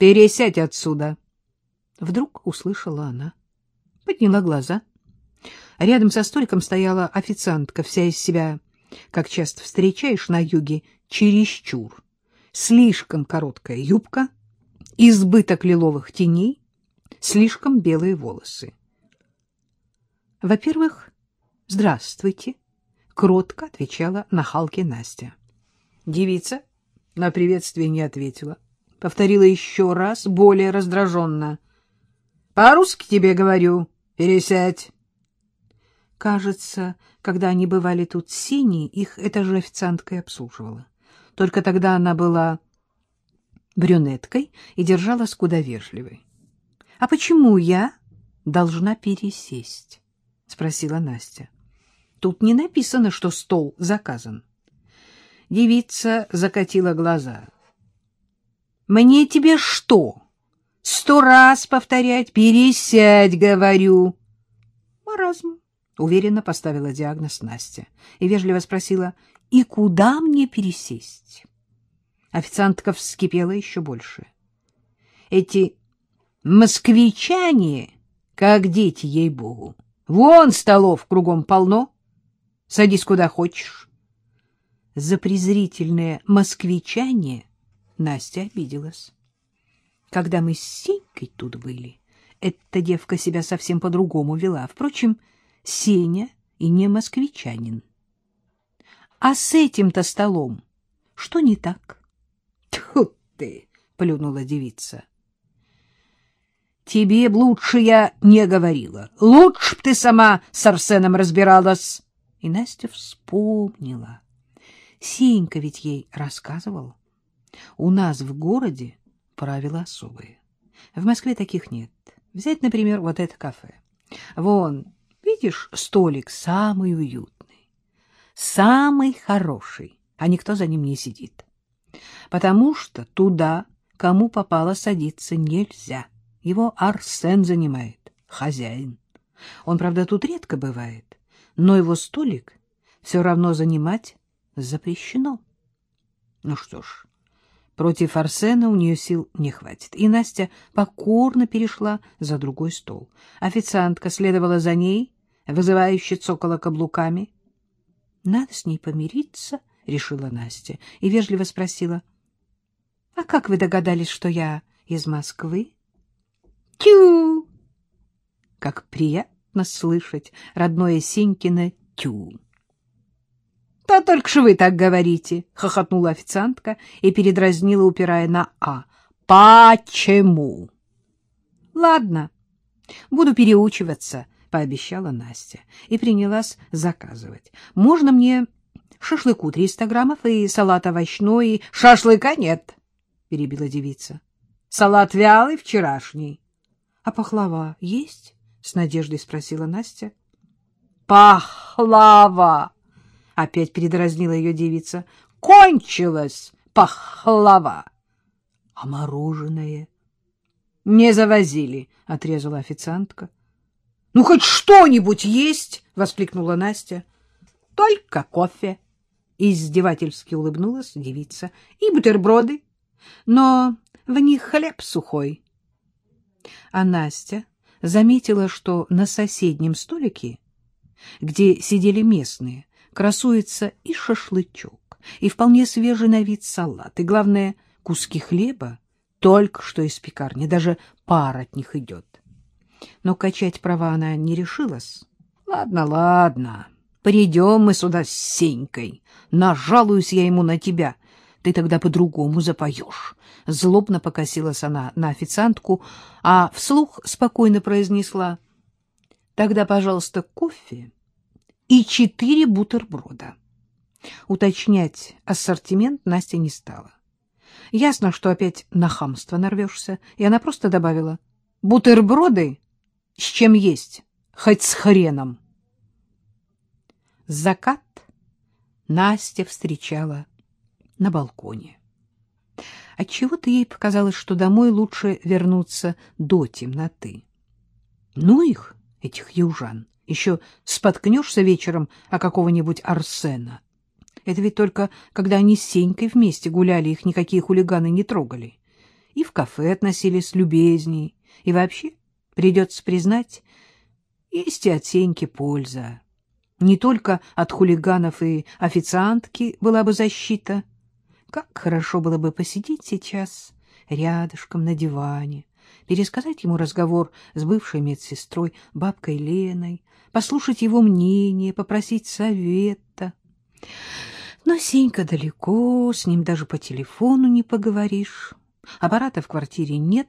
Пересядь отсюда. Вдруг услышала она. Подняла глаза. Рядом со столиком стояла официантка, вся из себя, как часто встречаешь на юге, чересчур. Слишком короткая юбка, избыток лиловых теней, слишком белые волосы. Во-первых, здравствуйте, кротко отвечала на Халке Настя. Девица на приветствие не ответила. Повторила еще раз, более раздраженно. — По-русски тебе говорю. Пересядь. Кажется, когда они бывали тут синие, их эта же официантка и обслуживала. Только тогда она была брюнеткой и держалась куда вежливой. — А почему я должна пересесть? — спросила Настя. — Тут не написано, что стол заказан. Девица закатила глаза. — Мне тебе что? Сто раз повторять? Пересядь, говорю. — Маразм, — уверенно поставила диагноз Настя и вежливо спросила, — и куда мне пересесть? Официантка вскипела еще больше. Эти москвичане, как дети, ей-богу. Вон столов кругом полно. Садись куда хочешь за презрительное москвичане Настя обиделась. Когда мы с Сенькой тут были, эта девка себя совсем по-другому вела. Впрочем, Сеня и не москвичанин. А с этим-то столом что не так? — Тьфу ты! — плюнула девица. — Тебе б лучше я не говорила. Лучше б ты сама с Арсеном разбиралась. И Настя вспомнила Сенька ведь ей рассказывал. У нас в городе правила особые. В Москве таких нет. Взять, например, вот это кафе. Вон, видишь, столик самый уютный, самый хороший, а никто за ним не сидит. Потому что туда, кому попало, садиться нельзя. Его Арсен занимает, хозяин. Он, правда, тут редко бывает, но его столик все равно занимать запрещено. Ну что ж, против Арсена у нее сил не хватит, и Настя покорно перешла за другой стол. Официантка следовала за ней, вызывающе цокала каблуками. — Надо с ней помириться, — решила Настя, и вежливо спросила. — А как вы догадались, что я из Москвы? — Тю! Как приятно слышать родное Сенькино «тю». — Только ж вы так говорите, — хохотнула официантка и передразнила, упирая на «а». — Почему? — Ладно, буду переучиваться, — пообещала Настя и принялась заказывать. — Можно мне шашлыку триста граммов и салат овощной, и... — Шашлыка нет, — перебила девица. — Салат вялый, вчерашний. — А пахлава есть? — с надеждой спросила Настя. — Пахлава! Опять передразнила ее девица. Кончилась пахлава. А мороженое? Не завозили, отрезала официантка. Ну, хоть что-нибудь есть, воскликнула Настя. Только кофе. Издевательски улыбнулась девица. И бутерброды. Но в них хлеб сухой. А Настя заметила, что на соседнем столике, где сидели местные, красуется и шашлычок, и вполне свежий на вид салат, и, главное, куски хлеба только что из пекарни, даже пар от них идет. Но качать права она не решилась. Ладно, ладно, придем мы сюда с Сенькой, нажалуюсь я ему на тебя, ты тогда по-другому запоешь. Злобно покосилась она на официантку, а вслух спокойно произнесла, тогда, пожалуйста, кофе и четыре бутерброда. Уточнять ассортимент Настя не стала. Ясно, что опять на хамство нарвешься, и она просто добавила «бутерброды с чем есть, хоть с хреном». Закат Настя встречала на балконе. Отчего-то ей показалось, что домой лучше вернуться до темноты. Ну их, этих южан, еще споткнешься вечером о какого-нибудь Арсена. Это ведь только когда они с Сенькой вместе гуляли, их никакие хулиганы не трогали. и в кафе относились любезней, и вообще, придется признать, есть и от Сеньки польза. Не только от хулиганов и официантки была бы защита. Как хорошо было бы посидеть сейчас рядышком на диване, пересказать ему разговор с бывшей медсестрой, бабкой Леной, послушать его мнение, попросить совета. Но Сенька далеко, с ним даже по телефону не поговоришь. Аппарата в квартире нет,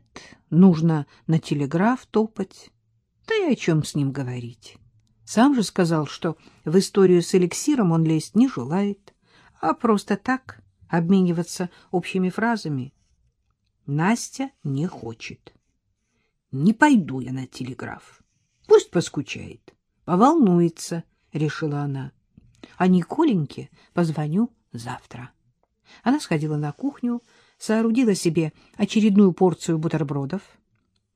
нужно на телеграф топать. Да и о чем с ним говорить? Сам же сказал, что в историю с эликсиром он лезть не желает, а просто так обмениваться общими фразами. Настя не хочет. Не пойду я на телеграф. Пусть поскучает, поволнуется, — решила она. А Николеньке позвоню завтра. Она сходила на кухню, соорудила себе очередную порцию бутербродов.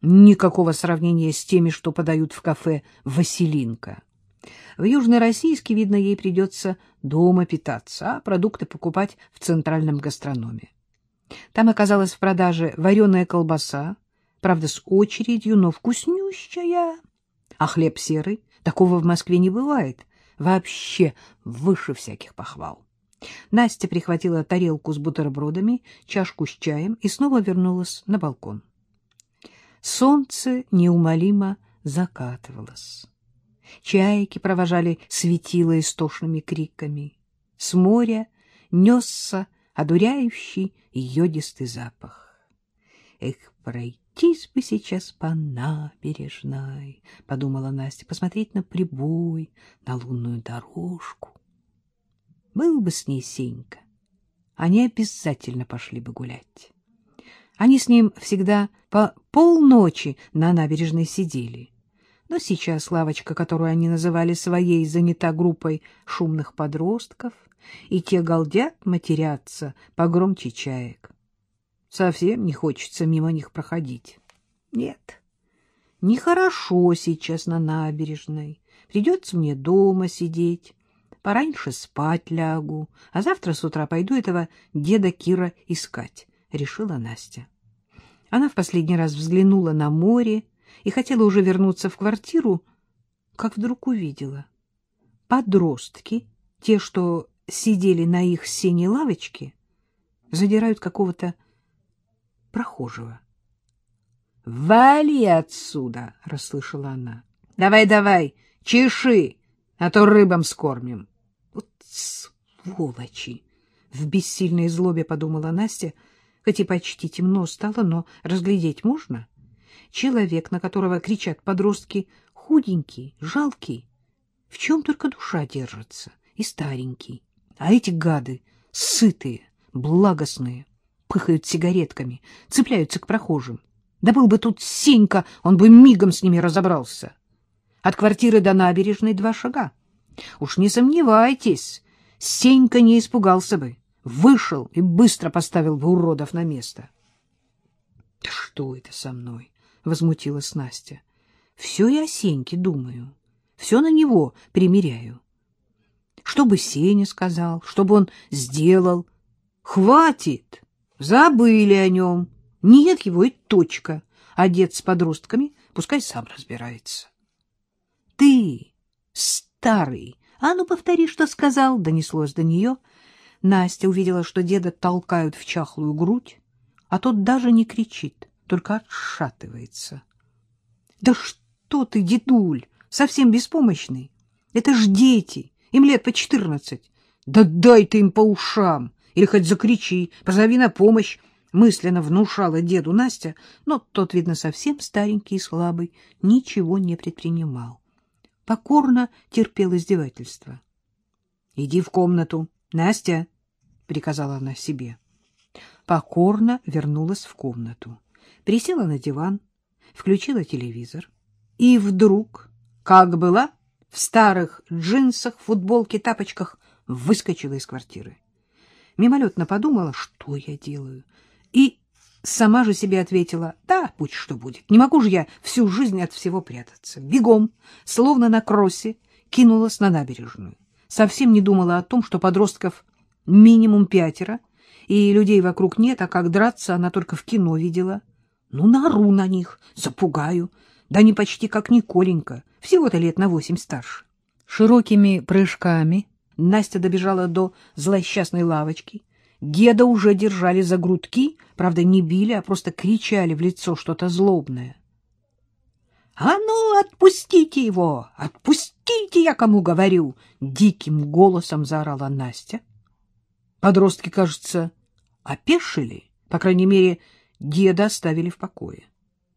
Никакого сравнения с теми, что подают в кафе «Василинка». В Южно-Российске, видно, ей придется дома питаться, а продукты покупать в центральном гастрономе. Там оказалась в продаже вареная колбаса, правда, с очередью, но вкуснющая. А хлеб серый, такого в Москве не бывает, вообще выше всяких похвал. Настя прихватила тарелку с бутербродами, чашку с чаем и снова вернулась на балкон. Солнце неумолимо закатывалось. Чайки провожали светило истошными криками. С моря несся одуряющий йодистый запах. Эх, пройтись бы сейчас по набережной, — подумала Настя, — посмотреть на прибой, на лунную дорожку. Был бы с ней Сенька, они обязательно пошли бы гулять. Они с ним всегда по полночи на набережной сидели. Но сейчас лавочка, которую они называли своей, занята группой шумных подростков, и те галдят, матерятся погромче чаек. Совсем не хочется мимо них проходить. Нет, нехорошо сейчас на набережной. Придется мне дома сидеть, пораньше спать лягу, а завтра с утра пойду этого деда Кира искать, — решила Настя. Она в последний раз взглянула на море и хотела уже вернуться в квартиру, как вдруг увидела. Подростки, те, что сидели на их синей лавочке, задирают какого-то прохожего. — Вали отсюда! — расслышала она. — Давай, давай, чеши, а то рыбам скормим. Вот сволочи! В бессильной злобе подумала Настя, хоть и почти темно стало, но разглядеть можно. Человек, на которого кричат подростки, худенький, жалкий, в чем только душа держится, и старенький. А эти гады, сытые, благостные, пыхают сигаретками, цепляются к прохожим. Да был бы тут Сенька, он бы мигом с ними разобрался. От квартиры до набережной два шага. Уж не сомневайтесь, Сенька не испугался бы, вышел и быстро поставил бы уродов на место. — Да что это со мной? — возмутилась Настя. — Все я о Сеньке думаю, все на него примеряю. Что бы Сеня сказал, что бы он сделал? Хватит! Забыли о нем. Нет его и точка. А дед с подростками пускай сам разбирается. — Ты старый. А ну, повтори, что сказал, — донеслось до нее. Настя увидела, что деда толкают в чахлую грудь, а тот даже не кричит, только отшатывается. — Да что ты, дедуль, совсем беспомощный? Это ж дети, им лет по четырнадцать. Да дай ты им по ушам, или хоть закричи, позови на помощь, — мысленно внушала деду Настя, но тот, видно, совсем старенький и слабый, ничего не предпринимал покорно терпел издевательство. — Иди в комнату, Настя, — приказала она себе. Покорно вернулась в комнату, присела на диван, включила телевизор. И вдруг, как была, в старых джинсах, футболке, тапочках, выскочила из квартиры. Мимолетно подумала, что я делаю, и Сама же себе ответила, да, будь что будет, не могу же я всю жизнь от всего прятаться. Бегом, словно на кроссе, кинулась на набережную. Совсем не думала о том, что подростков минимум пятеро, и людей вокруг нет, а как драться она только в кино видела. Ну, нару на них, запугаю. Да не почти как Николенька, всего-то лет на восемь старше. Широкими прыжками Настя добежала до злосчастной лавочки. Геда уже держали за грудки, правда, не били, а просто кричали в лицо что-то злобное. — А ну, отпустите его! Отпустите, я кому говорю! — диким голосом заорала Настя. Подростки, кажется, опешили, по крайней мере, деда оставили в покое.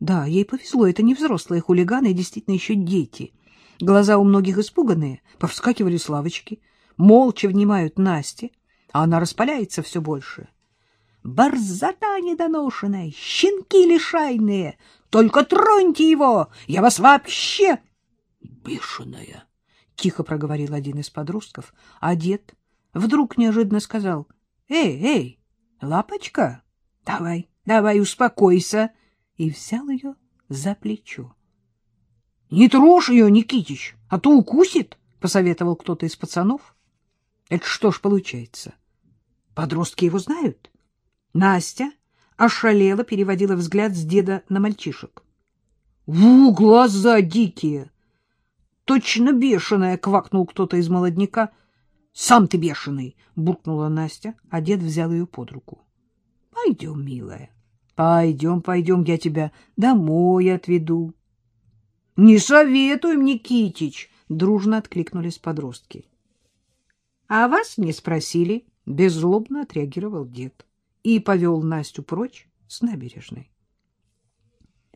Да, ей повезло, это не взрослые хулиганы, а действительно еще дети. Глаза у многих испуганные, повскакивали с лавочки, молча внимают Насте, а она распаляется все больше. «Борзота недоношенная, щенки лишайные! Только троньте его! Я вас вообще...» «Бешеная!» — тихо проговорил один из подростков, а дед вдруг неожиданно сказал, «Эй, эй, лапочка, давай, давай, успокойся!» И взял ее за плечо. — Не трожь ее, Никитич, а то укусит, — посоветовал кто-то из пацанов. — Это что ж получается? Подростки его знают? Настя ошалела, переводила взгляд с деда на мальчишек. — Ву, глаза дикие! Точно бешеная! — квакнул кто-то из молодняка. — Сам ты бешеный! — буркнула Настя, а дед взял ее под руку. — Пойдем, милая. Пойдем, пойдем, я тебя домой отведу. — Не советуем, Никитич! — дружно откликнулись подростки. — А вас не спросили, — беззлобно отреагировал дед и повел Настю прочь с набережной.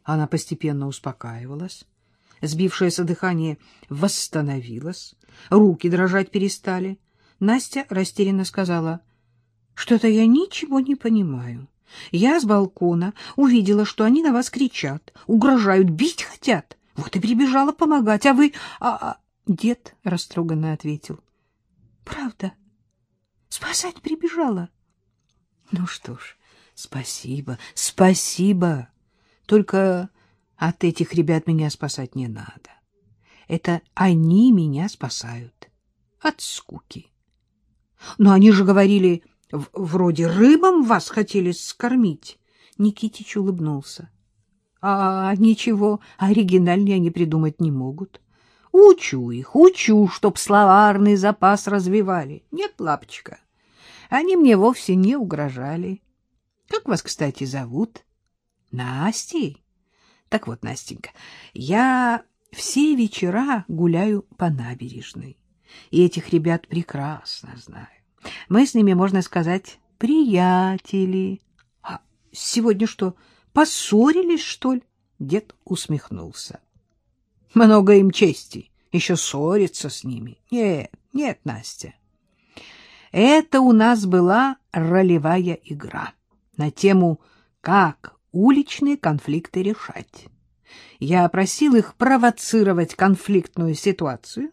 Она постепенно успокаивалась, сбившееся дыхание восстановилось, руки дрожать перестали. Настя растерянно сказала, — Что-то я ничего не понимаю. Я с балкона увидела, что они на вас кричат, угрожают, бить хотят. Вот и прибежала помогать, а вы... А, а... Дед растроганно ответил. — Правда, спасать прибежала. — Ну что ж, спасибо, спасибо. Только от этих ребят меня спасать не надо. Это они меня спасают от скуки. Но они же говорили Вроде рыбам вас хотели скормить. Никитич улыбнулся. А ничего оригинальнее они придумать не могут. Учу их, учу, чтоб словарный запас развивали. Нет, лапочка, они мне вовсе не угрожали. Как вас, кстати, зовут? Настей? Так вот, Настенька, я все вечера гуляю по набережной, и этих ребят прекрасно знаю. Мы с ними, можно сказать, приятели. А сегодня что, поссорились, что ли? Дед усмехнулся. Много им чести, еще ссориться с ними. Нет, нет, Настя. Это у нас была ролевая игра на тему «Как уличные конфликты решать». Я просил их провоцировать конфликтную ситуацию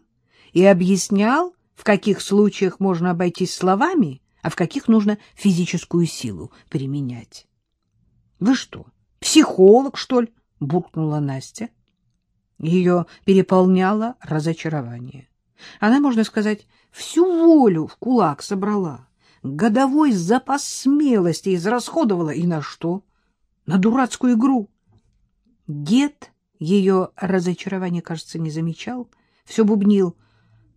и объяснял, в каких случаях можно обойтись словами, а в каких нужно физическую силу применять. — Вы что, психолог, что ли? — буркнула Настя. Ее переполняло разочарование. Она, можно сказать, всю волю в кулак собрала, годовой запас смелости израсходовала. И на что? На дурацкую игру. Дед ее разочарование, кажется, не замечал, все бубнил —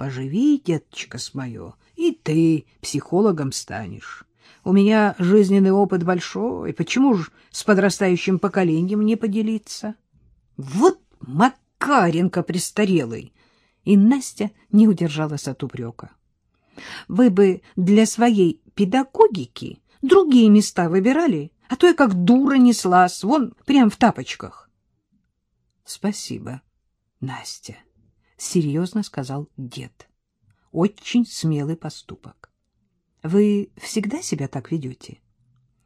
Поживи, деточка с мое, и ты психологом станешь. У меня жизненный опыт большой, почему же с подрастающим поколением не поделиться? Вот Макаренко престарелый! И Настя не удержалась от упрека. Вы бы для своей педагогики другие места выбирали, а то я как дура неслась, вон прям в тапочках. — Спасибо, Настя. — серьезно сказал дед. — Очень смелый поступок. — Вы всегда себя так ведете?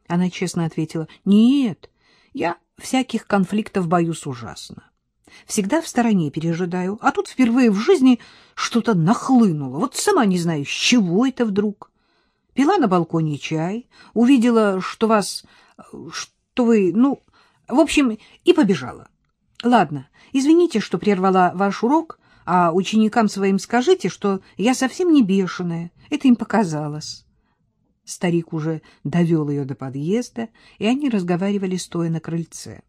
Она честно ответила. — Нет, я всяких конфликтов боюсь ужасно. Всегда в стороне пережидаю, а тут впервые в жизни что-то нахлынуло. Вот сама не знаю, с чего это вдруг. Пила на балконе чай, увидела, что вас... что вы... ну, в общем, и побежала. Ладно, извините, что прервала ваш урок, а ученикам своим скажите, что я совсем не бешеная. Это им показалось. Старик уже довел ее до подъезда, и они разговаривали, стоя на крыльце.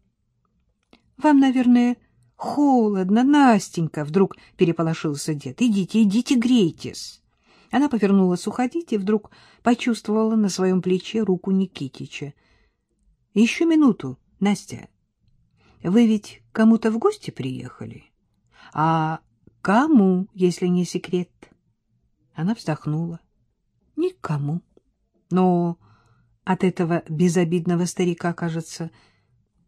— Вам, наверное, холодно, Настенька, — вдруг переполошился дед. — Идите, идите, грейтесь. Она повернулась уходить и вдруг почувствовала на своем плече руку Никитича. — Еще минуту, Настя. Вы ведь кому-то в гости приехали? — А кому, если не секрет? Она вздохнула. — Никому. Но от этого безобидного старика, кажется,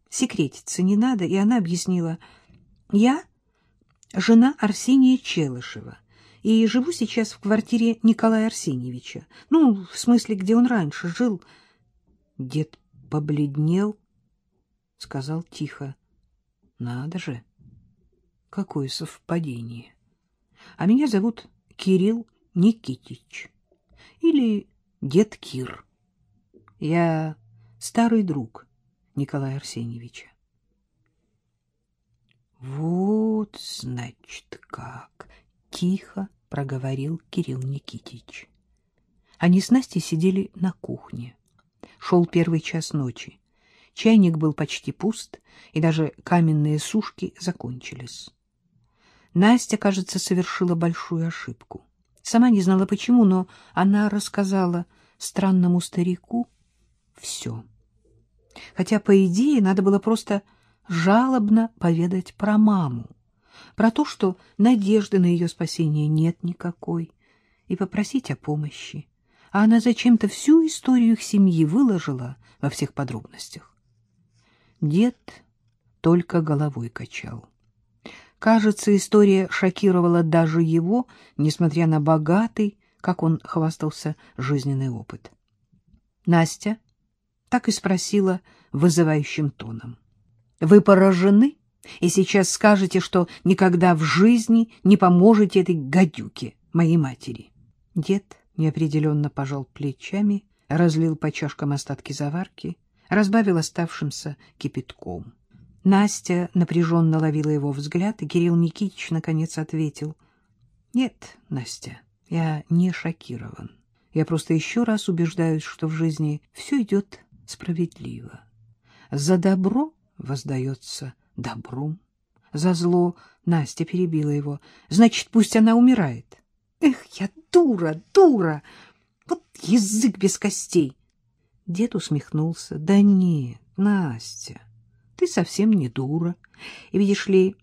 секретиться не надо, и она объяснила. — Я жена Арсения Челышева и живу сейчас в квартире Николая Арсеньевича. Ну, в смысле, где он раньше жил. Дед побледнел, сказал тихо. — Надо же! Какое совпадение! А меня зовут Кирилл Никитич. Или дед Кир. Я старый друг Николая Арсеньевича. Вот, значит, как тихо проговорил Кирилл Никитич. Они с Настей сидели на кухне. Шел первый час ночи. Чайник был почти пуст, и даже каменные сушки закончились. Настя, кажется, совершила большую ошибку. Сама не знала почему, но она рассказала странному старику все. Хотя, по идее, надо было просто жалобно поведать про маму про то, что надежды на ее спасение нет никакой, и попросить о помощи. А она зачем-то всю историю их семьи выложила во всех подробностях. Дед только головой качал. Кажется, история шокировала даже его, несмотря на богатый, как он хвастался, жизненный опыт. Настя так и спросила вызывающим тоном. — Вы поражены? — и сейчас скажете, что никогда в жизни не поможете этой гадюке, моей матери. Дед неопределенно пожал плечами, разлил по чашкам остатки заварки, разбавил оставшимся кипятком. Настя напряженно ловила его взгляд, и Кирилл Никитич наконец ответил. — Нет, Настя, я не шокирован. Я просто еще раз убеждаюсь, что в жизни все идет справедливо. За добро воздается добром. За зло Настя перебила его. Значит, пусть она умирает. Эх, я дура, дура! Вот язык без костей! Дед усмехнулся. Да нет, Настя, ты совсем не дура. И видишь ли,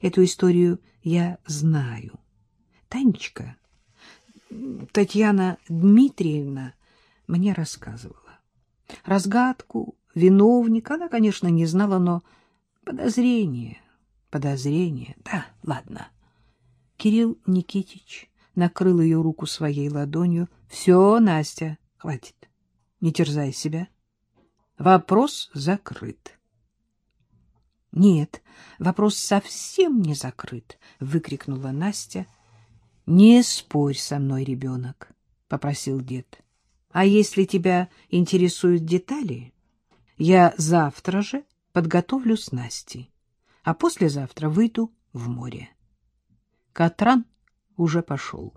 эту историю я знаю. Танечка, Татьяна Дмитриевна мне рассказывала. Разгадку, виновника она, конечно, не знала, но Подозрение, подозрение. Да, ладно. Кирилл Никитич накрыл ее руку своей ладонью. Все, Настя, хватит. Не терзай себя. Вопрос закрыт. Нет, вопрос совсем не закрыт, выкрикнула Настя. Не спорь со мной, ребенок, попросил дед. А если тебя интересуют детали, я завтра же подготовлю снасти, а послезавтра выйду в море. Катран уже пошел.